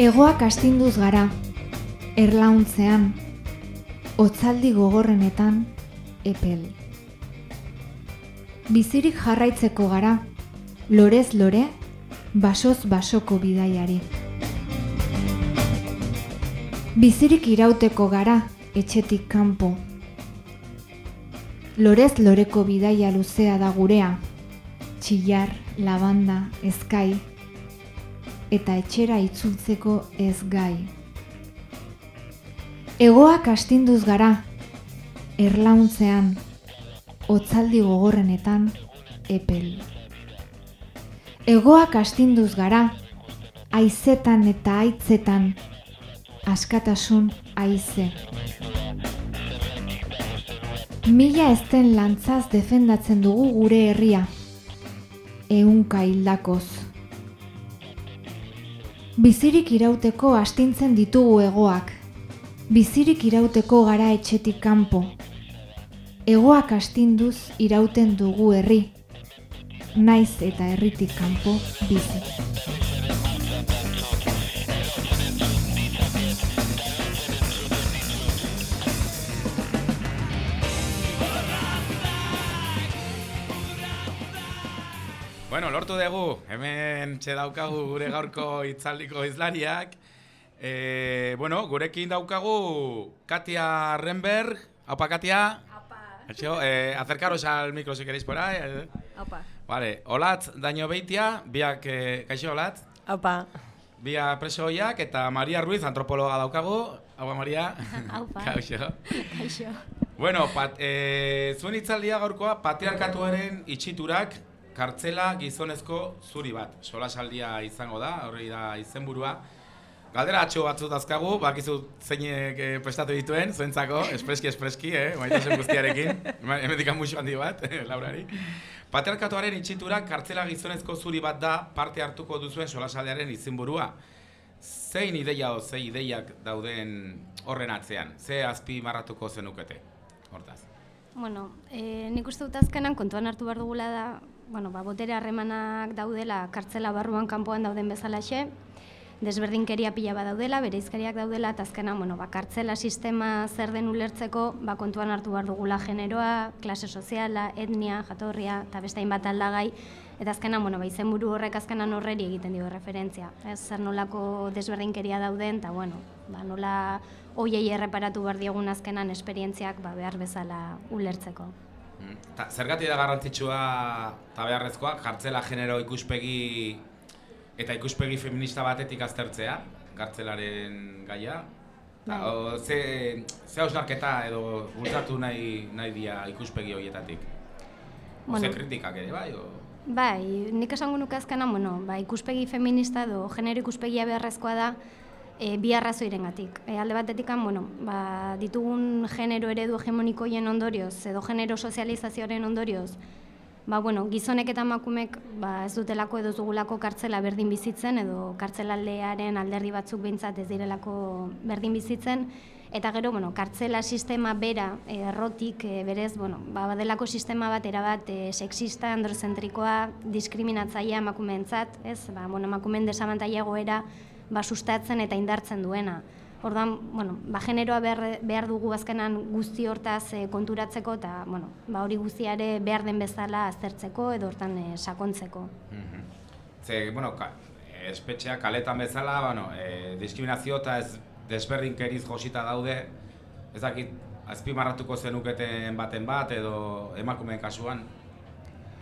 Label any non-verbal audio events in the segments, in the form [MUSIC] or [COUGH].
Egoak astinduz gara, erlauntzean, otzaldi gogorrenetan, epel. Bizirik jarraitzeko gara, lorez lore, basoz basoko bidaiari. Bizirik irauteko gara, etxetik kanpo. Lorez loreko bidaia luzea da gurea, txillar, labanda, ezkai, eta etxera itzultzeko ez gai. Egoak astinduz gara, erlauntzean, otzaldi gogorrenetan, epel. Egoak astinduz gara, aizetan eta aitzetan, askatasun aize. Mila ezten lantzaz defendatzen dugu gure herria, eunka hildakoz. Bizirik irauteko astintzen ditugu egoak, bizirik irauteko gara etxetik kanpo. Egoak astinduz irauten dugu herri, naiz eta herritik kanpo bizi. Lortu dugu, hemen txe daukagu gure gaurko itzaldiko izlariak. E, bueno, gurekin daukagu Katia Renberg. Aupa, Katia. Apa. Atxo, eh, acercaros al micro si queréis por ahí. eh. Apa. Vale, Olatz Daño Beitia, biak, eh, kaixo Olatz, Apa. bia preso hoiak, eta Maria Ruiz, antropologa daukagu. Hau Maria. [LAUGHS] Aupa. Kaixo. Kaixo. Bueno, pat, e, zuen itzaldia gaurkoa patriarkatuaren itxiturak kartzela gizonezko zuri bat. Solasaldia izango da, horri da izenburua. Galdera atxo batzu dazkagu, bakizu zeinek e, prestatu dituen, zuentzako, espreski espreski, eh, maitasun guztiarekin. [LAUGHS] Hemetik musu handi bat, [LAUGHS] Laurari. Patriarkatuaren itxiturak kartzela gizonezko zuri bat da parte hartuko duzuen solasaldiaren izenburua. Zein ideia o zein ideiak dauden horren atzean? Ze azpi marratuko zenukete? Hortaz. Bueno, e, nik uste dut azkenan kontuan hartu behar dugula da, bueno, ba, botere harremanak daudela kartzela barruan kanpoan dauden bezalaxe, desberdinkeria pila bat daudela, bereizkeriak daudela, eta azkenan, bueno, ba, kartzela sistema zer den ulertzeko, ba, kontuan hartu behar dugula generoa, klase soziala, etnia, jatorria, eta beste hainbat aldagai, eta azkenan, bueno, ba, izenburu horrek azkenan horreri egiten dio referentzia. Ez, zer nolako desberdinkeria dauden, eta, bueno, ba, nola hoiei erreparatu behar diegun azkenan esperientziak ba, behar bezala ulertzeko. Ta, zergatik da garrantzitsua eta beharrezkoa, kartzela genero ikuspegi eta ikuspegi feminista batetik aztertzea, kartzelaren gaia. Ta, Bai. o, ze, ze hausnarketa edo bultzatu nahi, nahi dia ikuspegi horietatik? Bueno. ze kritikak ere, bai? O... Bai, nik esango nuke azkenan, bueno, ba, ikuspegi feminista edo genero ikuspegia beharrezkoa da e, bi arrazoirengatik. E, alde batetik, bueno, ba, ditugun genero eredu hegemonikoien ondorioz edo genero sozializazioaren ondorioz, ba, bueno, gizonek eta emakumek ba, ez dutelako edo dugulako kartzela berdin bizitzen edo kartzelaldearen alderdi batzuk behintzat ez direlako berdin bizitzen eta gero, bueno, kartzela sistema bera eh, errotik eh, berez, bueno, ba, badelako sistema bat erabat eh, sexista, androzentrikoa, diskriminatzailea emakumeentzat, ez? Ba, bueno, emakumeen desabantaila egoera ba, sustatzen eta indartzen duena. Orduan, bueno, ba, generoa behar, behar dugu azkenan guzti hortaz eh, konturatzeko eta bueno, ba, hori guztiare behar den bezala aztertzeko edo hortan eh, sakontzeko. Mhm. Ze, bueno, ka, espetxea kaletan bezala, bueno, e, diskriminazio eta ez desberdinkeriz josita daude, ez dakit, azpimarratuko zenuketen baten bat, edo emakumeen kasuan,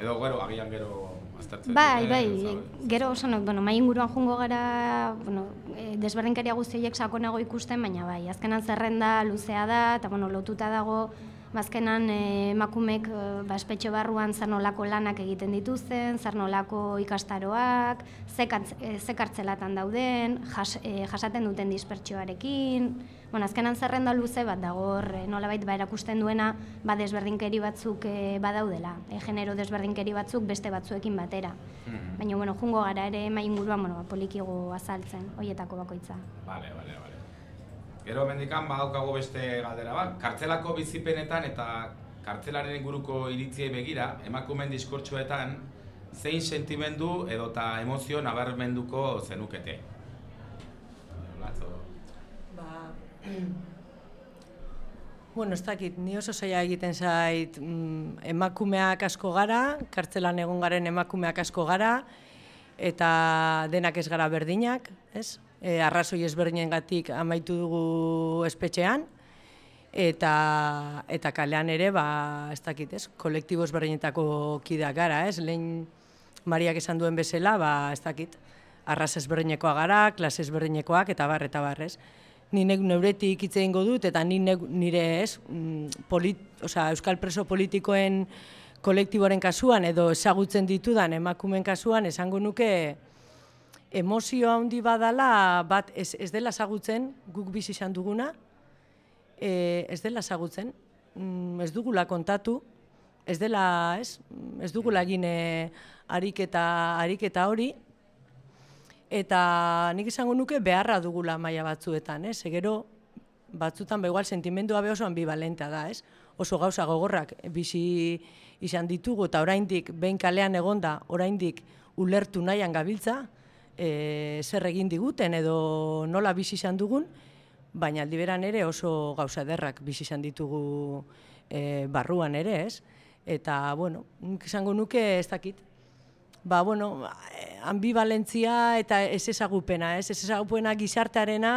edo gero, agian gero aztertzen. Bai, bai, sabes? gero oso, no, bueno, mai inguruan jungo gara, bueno, eh, desberdinkeria guzti horiek sakonago ikusten, baina bai, azkenan zerrenda luzea da, eta bueno, lotuta dago, ba, azkenan eh, emakumek eh, ba, espetxe barruan zer nolako lanak egiten dituzten, zer nolako ikastaroak, ze, katz- eh, dauden, jas, jasaten duten dispertsioarekin, bueno, azkenan zerrenda luze bat dago hor, eh, nolabait ba erakusten duena, ba desberdinkeri batzuk eh, badaudela, eh, genero desberdinkeri batzuk beste batzuekin batera. Mhm. Baina, bueno, jungo gara ere mai inguruan, bueno, ba, polikigo azaltzen, hoietako bakoitza. Vale, vale, vale. Gero mendikan badaukago beste galdera bat. Kartzelako bizipenetan eta kartzelaren inguruko iritziei begira, emakumen diskurtsoetan, zein sentimendu edota emozio nabarmenduko zenukete? Lazo. Ba, [CLEARS THROAT] Bueno, ez dakit, ni oso zaila egiten zait mm, emakumeak asko gara, kartzelan egon garen emakumeak asko gara, eta denak ez gara berdinak, ez? E, arrazoi ezberdinen gatik amaitu dugu espetxean, eta, eta kalean ere, ba, ez dakit, ez? Kolektibo ezberdinetako kideak gara, ez? Lehen Mariak esan duen bezala, ba, ez dakit, arraz ezberdinekoa gara, klase ezberdinekoak, eta bar, eta bar, ez? ni neuretik hitz egingo dut eta ni nire, ez, mm, polit, osea, euskal preso politikoen kolektiboren kasuan edo ezagutzen ditudan emakumen kasuan esango nuke emozio handi badala bat ez, ez dela ezagutzen guk bizi izan duguna e, ez dela ezagutzen mm, ez dugula kontatu ez dela, ez, ez dugula egin e, ariketa ariketa hori eta nik izango nuke beharra dugula maila batzuetan, ez? Egero batzutan ba igual sentimendua be oso ambivalentea da, ez? Oso gauza gogorrak bizi izan ditugu eta oraindik behin kalean egonda, oraindik ulertu nahian gabiltza, e, zer egin diguten edo nola bizi izan dugun, baina aldiberan ere oso gauza ederrak bizi izan ditugu e, barruan ere, ez? Eta, bueno, izango nuke ez dakit, ba, bueno, ambivalentzia eta ez ezagupena, ez, ez ezagupena gizartearena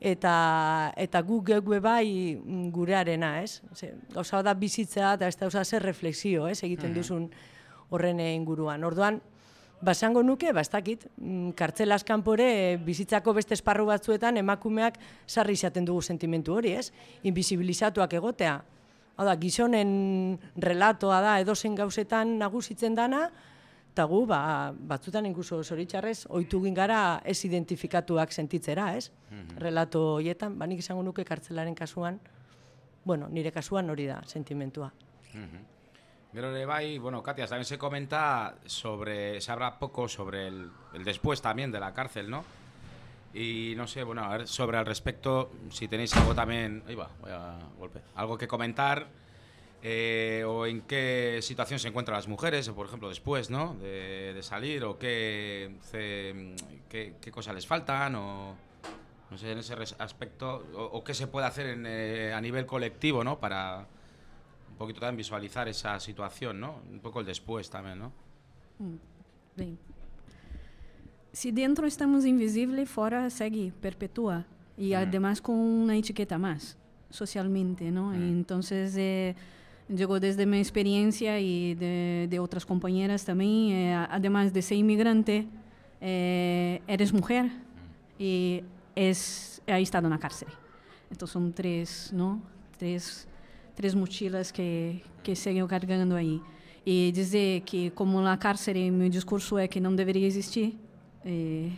eta, eta gu geuk bai gurearena, ez? Ze, gauza da bizitzea eta ez da zer reflexio, ez, egiten mhm. duzun horren inguruan. Orduan, basango nuke, ba, ez dakit, mm, kartzela askanpore bizitzako beste esparru batzuetan emakumeak sarri izaten dugu sentimentu hori, ez? Invisibilizatuak egotea. Hau da, gizonen relatoa da edozen gauzetan nagusitzen dana, eta gu, ba, batzutan inkuso zoritxarrez, oitu gara ez identifikatuak sentitzera, ez? Mm Relato horietan, ba, nik izango nuke kartzelaren kasuan, bueno, nire kasuan hori da, sentimentua. Mm Gero ere bai, bueno, Katia, también se comenta sobre, se habla poco sobre el, el después también de la cárcel, ¿no? Y no sé, bueno, a ver, sobre al respecto, si tenéis algo también, ahí va, voy a golpe, algo que comentar, eh, o en qué situación se encuentran las mujeres, por ejemplo, después ¿no? de, salir, o qué, qué, cosas les faltan, o no sé, en ese aspecto, o, qué se puede hacer eh, a nivel colectivo ¿no? para un poquito también visualizar esa situación, ¿no? un poco el después también. ¿no? Mm, si dentro estamos invisibles, fuera sigue, perpetúa. Y mm. además con una etiqueta más, socialmente, ¿no? Mm. Entonces, eh, Digo, desde mi experiencia y de, de otras compañeras también, eh, además de ser inmigrante, eh, eres mujer y es, ha estado en la cárcel. Entonces son tres, ¿no? Tres, tres mochilas que, que sigo cargando ahí. E dizer que, como na cárcere, meu discurso é que não deveria existir, é,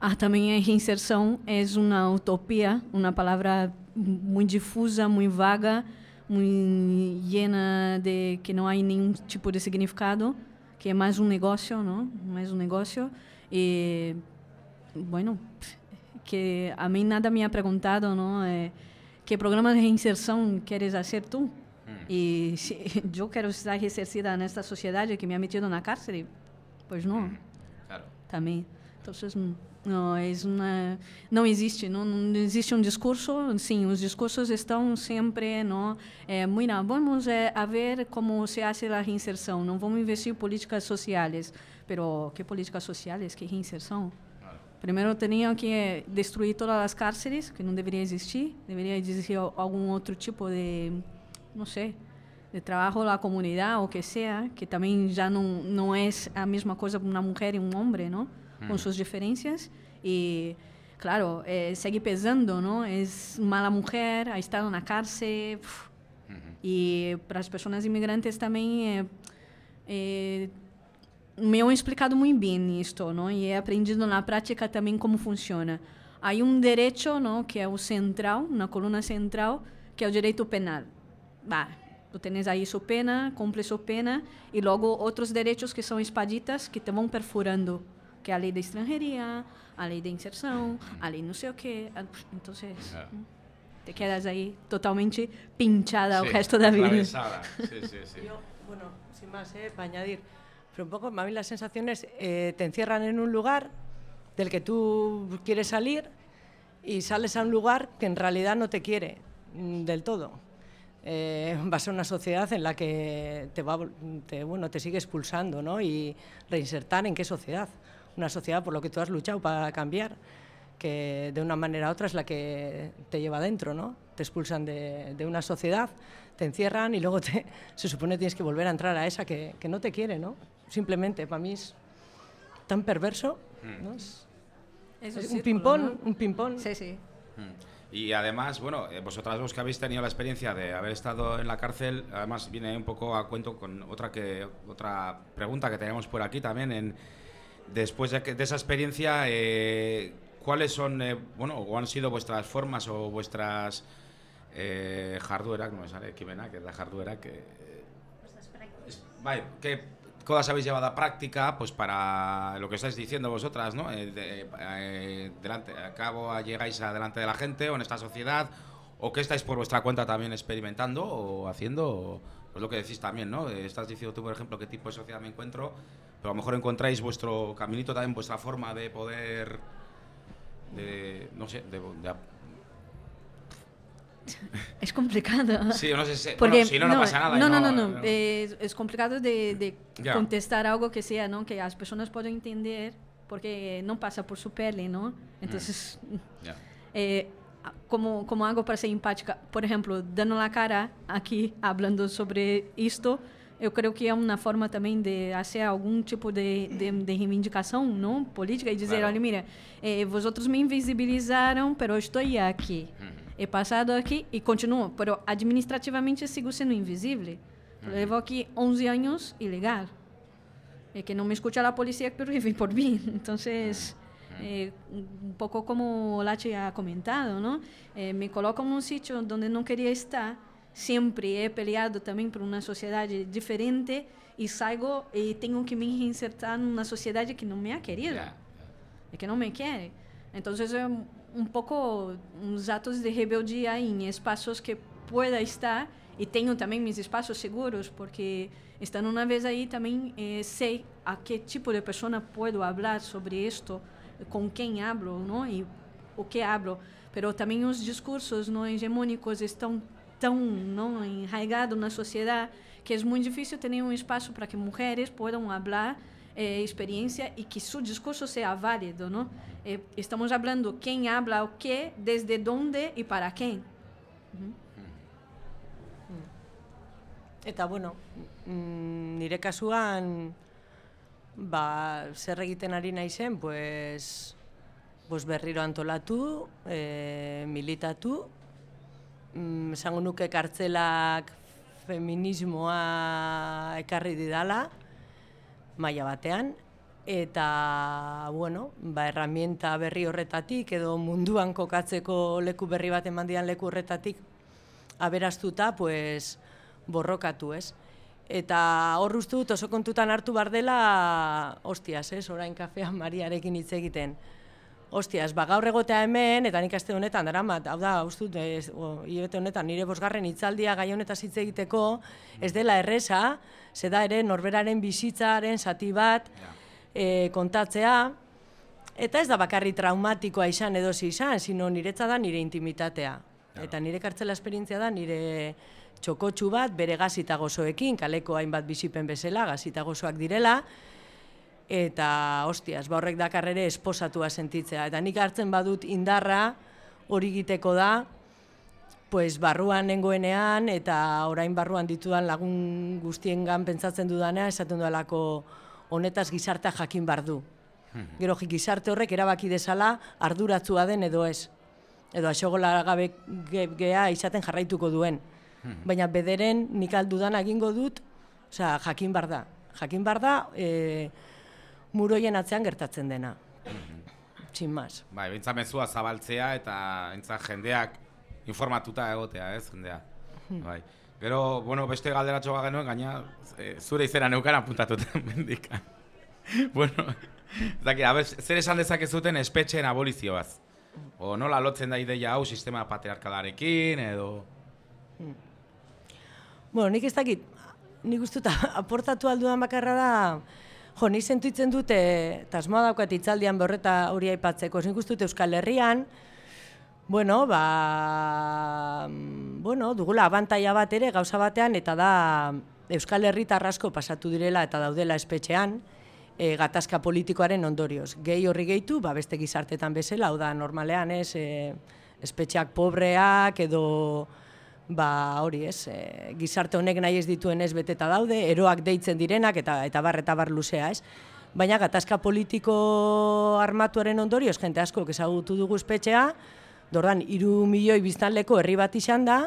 ah, também a reinserção é uma utopia, uma palavra muito difusa, muito vaga, muy llena de que no hay ningún tipo de significado, que es más un negocio, ¿no? Más un negocio. Y bueno, que a mí nada me ha preguntado, ¿no? Eh, ¿Qué programa de reinserción quieres hacer tú? Mm. Y si yo [LAUGHS] quiero estar resarcida en esta sociedad que me ha metido en la cárcel, pues no. Mm. Claro. También. Entonces, não, é uma, não existe, não, não, existe um discurso. Sim, os discursos estão sempre, não, é, muito, vamos é, a ver como se faz a reinserção. Não vamos investir em políticas sociais, pero que políticas sociais, que reinserção? Primeiro teriam que destruir todas as cárceres, que não deveria existir. Deveria existir algum outro tipo de, não sei, de trabalho na comunidade, ou que seja, que também já não não é a mesma coisa uma mulher e um homem, não? con sus diferencias y claro, eh, sigue pesando, ¿no? Es mala mujer, ha estado en la cárcel y para las personas inmigrantes también eh, eh, me han é explicado muito bem isto, não? E he aprendido na prática também como funciona. Há um direito, não, que é o central, na coluna central, que é o direito penal. Vá, tu tens aí sua pena, cumpre sua pena, e logo outros direitos que são espaditas, que te vão perfurando, que é a lei da estrangeiria, a lei da inserção, a lei não sei o quê. Então, te quedas aí totalmente pinchada sí, o resto da vida. Sim, sim, sim. Eu, bueno, sin más, eh, para añadir, pero un poco, a mí las sensaciones eh, te encierran en un lugar del que tú quieres salir y sales a un lugar que en realidad no te quiere mm, del todo. eh, [LAUGHS] vas a una sociedad en la que te, va, te, bueno, te sigue expulsando, ¿no? Y reinsertar en qué sociedad. Una sociedad por lo que tú has luchado para cambiar, que de una manera u otra es la que te lleva adentro, ¿no? Te expulsan de, de una sociedad, te encierran y luego te, [LAUGHS] se supone que tienes que volver a entrar a esa que, que no te quiere, ¿no? Simplemente, para mí es tan perverso, ¿no? Es, un un círculo, ping-pong, ¿no? un ping-pong. Sí, sí. Mm. Y además, bueno, eh, vosotras dos que habéis tenido la experiencia de haber estado en la cárcel, además viene un poco a cuento con otra que otra pregunta que tenemos por aquí también. En, después de, que- de esa experiencia, eh, ¿cuáles son, eh, bueno, o han sido vuestras formas o vuestras eh, jarduerak, no me sale ekimena, que es la jarduera que... eh, Vale, ¿qué cosas habéis llevado a práctica pues para lo que estáis diciendo vosotras, ¿no? Eh, de- eh, delante, a cabo llegáis a delante de la gente o en esta sociedad o qué estáis por vuestra cuenta también experimentando o haciendo, o, pues lo que decís también, ¿no? Eh, estás diciendo tú, por ejemplo, qué tipo de sociedad me encuentro, pero a lo mejor encontráis vuestro caminito también, vuestra forma de poder, de, no sé, de, [LAUGHS] Es complicado. sí, no sé, si- Porque, bueno, si no, no, pasa nada. No, no, no, no. no. Es, es complicado de, de Ya. contestar algo que sea, ¿no? Que las personas puedan entender porque no pasa por su pele, ¿no? Entonces, Ya. eh, como, como hago para ser empática? Por ejemplo, dando la cara aquí, hablando sobre esto, eu creo que é uma forma também de fazer algum tipo de, de, de reivindicação não política e dizer, Claro. olha, mira, eh, vosotros me invisibilizaram, pero estou aqui. He passado aqui e continuo, pero administrativamente sigo sendo invisível. Levo aqui 11 anos ilegal. É que não me escucha a polícia, pero vem por mim. [LAUGHS] Então, eh, un poco como Lachi ha comentado, ¿no? Eh, me coloco en un sitio donde no quería estar. Siempre he peleado también por una sociedad diferente y salgo y tengo que me reinsertar en una sociedad que no me ha querido, Ya. y que no me quiere. Entonces, es um pouco uns atos de rebeldia em espaços que pueda estar e tenho também meus espaços seguros porque estando uma vez aí também eh, sei a que tipo de pessoa posso falar sobre isto com quem hablo não e o que hablo. Mas também os discursos não hegemônicos estão tão não enraigados na sociedade que é muito difícil ter um espaço para que mulheres possam falar eh, experiência e que seu discurso seja válido, não? Eh, estamos falando quem habla o que, desde onde e para quem. Eta, bueno, mm, nire kasuan, ba, zer egiten ari naizen, pues, pues berriro antolatu, e, militatu, mm, esango nuke kartzelak feminismoa ekarri didala, maila batean, eta, bueno, ba, herramienta berri horretatik, edo munduan kokatzeko leku berri bat eman dian leku horretatik, aberastuta, pues, borrokatu, ez? Eta hor uste dut oso kontutan hartu bar dela, hostias, ez? Orain kafean Mariarekin hitz egiten. Hostias, ba gaur egotea hemen, eta nik aste honetan daramat, hau da, uste dut, hilabete honetan nire bosgarren hitzaldia gai honetaz hitz egiteko, ez dela erresa, ze da ere norberaren bizitzaren zati bat e, kontatzea, eta ez da bakarri traumatikoa izan edo izan, sino niretza da nire intimitatea. Eta nire kartzela esperientzia da nire txokotxu bat bere gazita gozoekin, kaleko hainbat bizipen bezala, gazita gozoak direla, eta, hostias, ba horrek dakar ere esposatua sentitzea. Eta nik hartzen badut indarra hori egiteko da, pues barruan nengoenean eta orain barruan ditudan lagun guztiengan pentsatzen dudana esaten dudalako honetaz gizartea jakin bar du. Gero gizarte horrek erabaki dezala arduratzua den edo ez. Edo axogola gabe ge- gea izaten jarraituko duen. Baina bederen nik aldudan egingo dut, osea, jakin bar da. Jakin bar da, e, muroien atzean gertatzen dena. Sin más. Bai, bintza mezua zabaltzea eta bintza jendeak informatuta egotea, ez, jendea. Bai. Gero, bueno, beste galderatxo bat genuen, gaina e, zure izena neukan apuntatuten [LAUGHS] mendikan. bueno, ez dakit, a ber, zer esan dezakezuten espetxeen abolizioaz? O nola lotzen da ideia hau sistema patriarkalarekin, edo... Bueno, nik ez dakit, nik uste [LAUGHS] aportatu aldudan bakarra da, jo, nik sentitzen dute, eta asmoa daukat itzaldian berreta hori aipatzeko, nik uste Euskal Herrian, bueno, ba, mm, bueno, dugula abantaia bat ere gauza batean, eta da Euskal Herritar asko pasatu direla eta daudela espetxean, e, gatazka politikoaren ondorioz. Gehi horri gehitu, ba, beste gizartetan bezala, hau da, normalean, ez, e, espetxeak pobreak edo ba hori ez, e, gizarte honek nahi ez dituen ez beteta daude, eroak deitzen direnak eta eta bar eta bar luzea ez. Baina gatazka politiko armatuaren ondorioz, jente asko ezagutu dugu espetxea, dordan, iru milioi biztanleko herri bat izan da,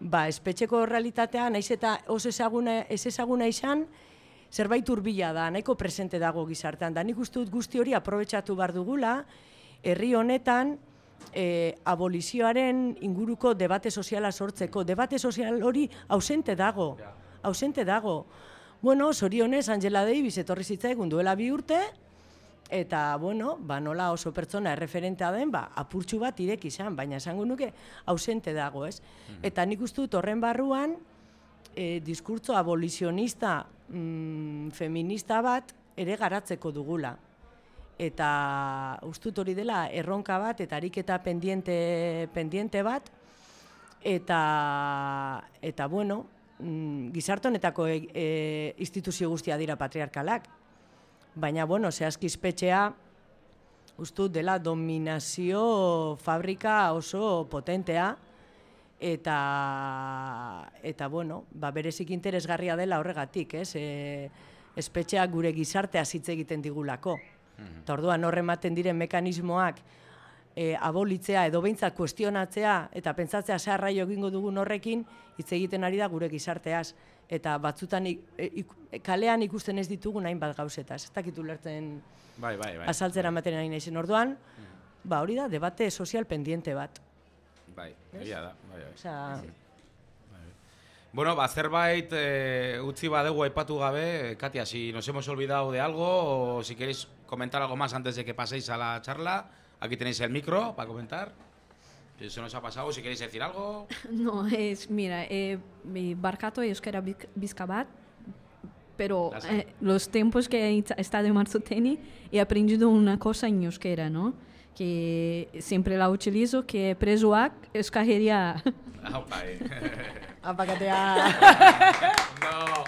ba, espetxeko realitatea, naiz eta os ezaguna, ez ezaguna izan, zerbait urbila da, nahiko presente dago gizartean. Da nik uste dut guzti hori aprobetsatu bar dugula, herri honetan, e, abolizioaren inguruko debate soziala sortzeko. Debate sozial hori ausente dago, ausente dago. Bueno, sorionez, Angela Davis etorri zitzaigun duela bi urte, eta, bueno, ba, nola oso pertsona erreferentea den, ba, apurtxu bat irek izan, baina esango nuke ausente dago, ez? Mhm. Eta nik uste dut horren barruan, e, diskurtzo abolizionista mm, feminista bat ere garatzeko dugula eta ustut hori dela erronka bat eta ariketa pendiente, pendiente bat eta eta bueno mm, gizartonetako e, e, instituzio guztia dira patriarkalak baina bueno zehazki espetxea ustut dela dominazio fabrika oso potentea. Eta eta bueno ba berezik interesgarria dela horregatik ez? E, espetxeak gure gizartea hitz egiten digulako. Mhm. Eta orduan horre ematen diren mekanismoak e, abolitzea edo behintzat kuestionatzea eta pentsatzea sarraio egingo dugun horrekin hitz egiten ari da gure gizarteaz eta batzutan e, e, kalean ikusten ez ditugu hainbat gauzetaz. Ez dakit ulertzen bai, bai, bai. azaltzera ematen ari naizen orduan, mhm. ba hori da debate sozial pendiente bat. Bai, egia da. Bai, bai. Osea, Bueno, ba, zerbait e, utzi badegu aipatu gabe, Katia, si nos hemos olvidado de algo o si queréis comentar algo más antes de que paséis a la charla, aquí tenéis el micro para comentar. Si se nos ha pasado, si queréis decir algo. [LAUGHS] No, es, mira, eh, mi barcato es que era bizcabat, pero eh, los tiempos que he estado en Marzoteni he aprendido una cosa en euskera, ¿no? Que siempre la utilizo, que presoak euskajeria. Ah, Apakatea. [LAUGHS] [LAUGHS] no.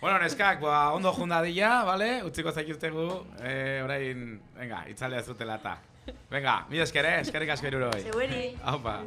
bueno, neskak, ba, ondo jundadilla, vale? Utziko zaituztegu, eh, orain, venga, itzalea zutela eta. Venga, mi eskere, eskerrik asko iruroi. Zeueri. Aupa.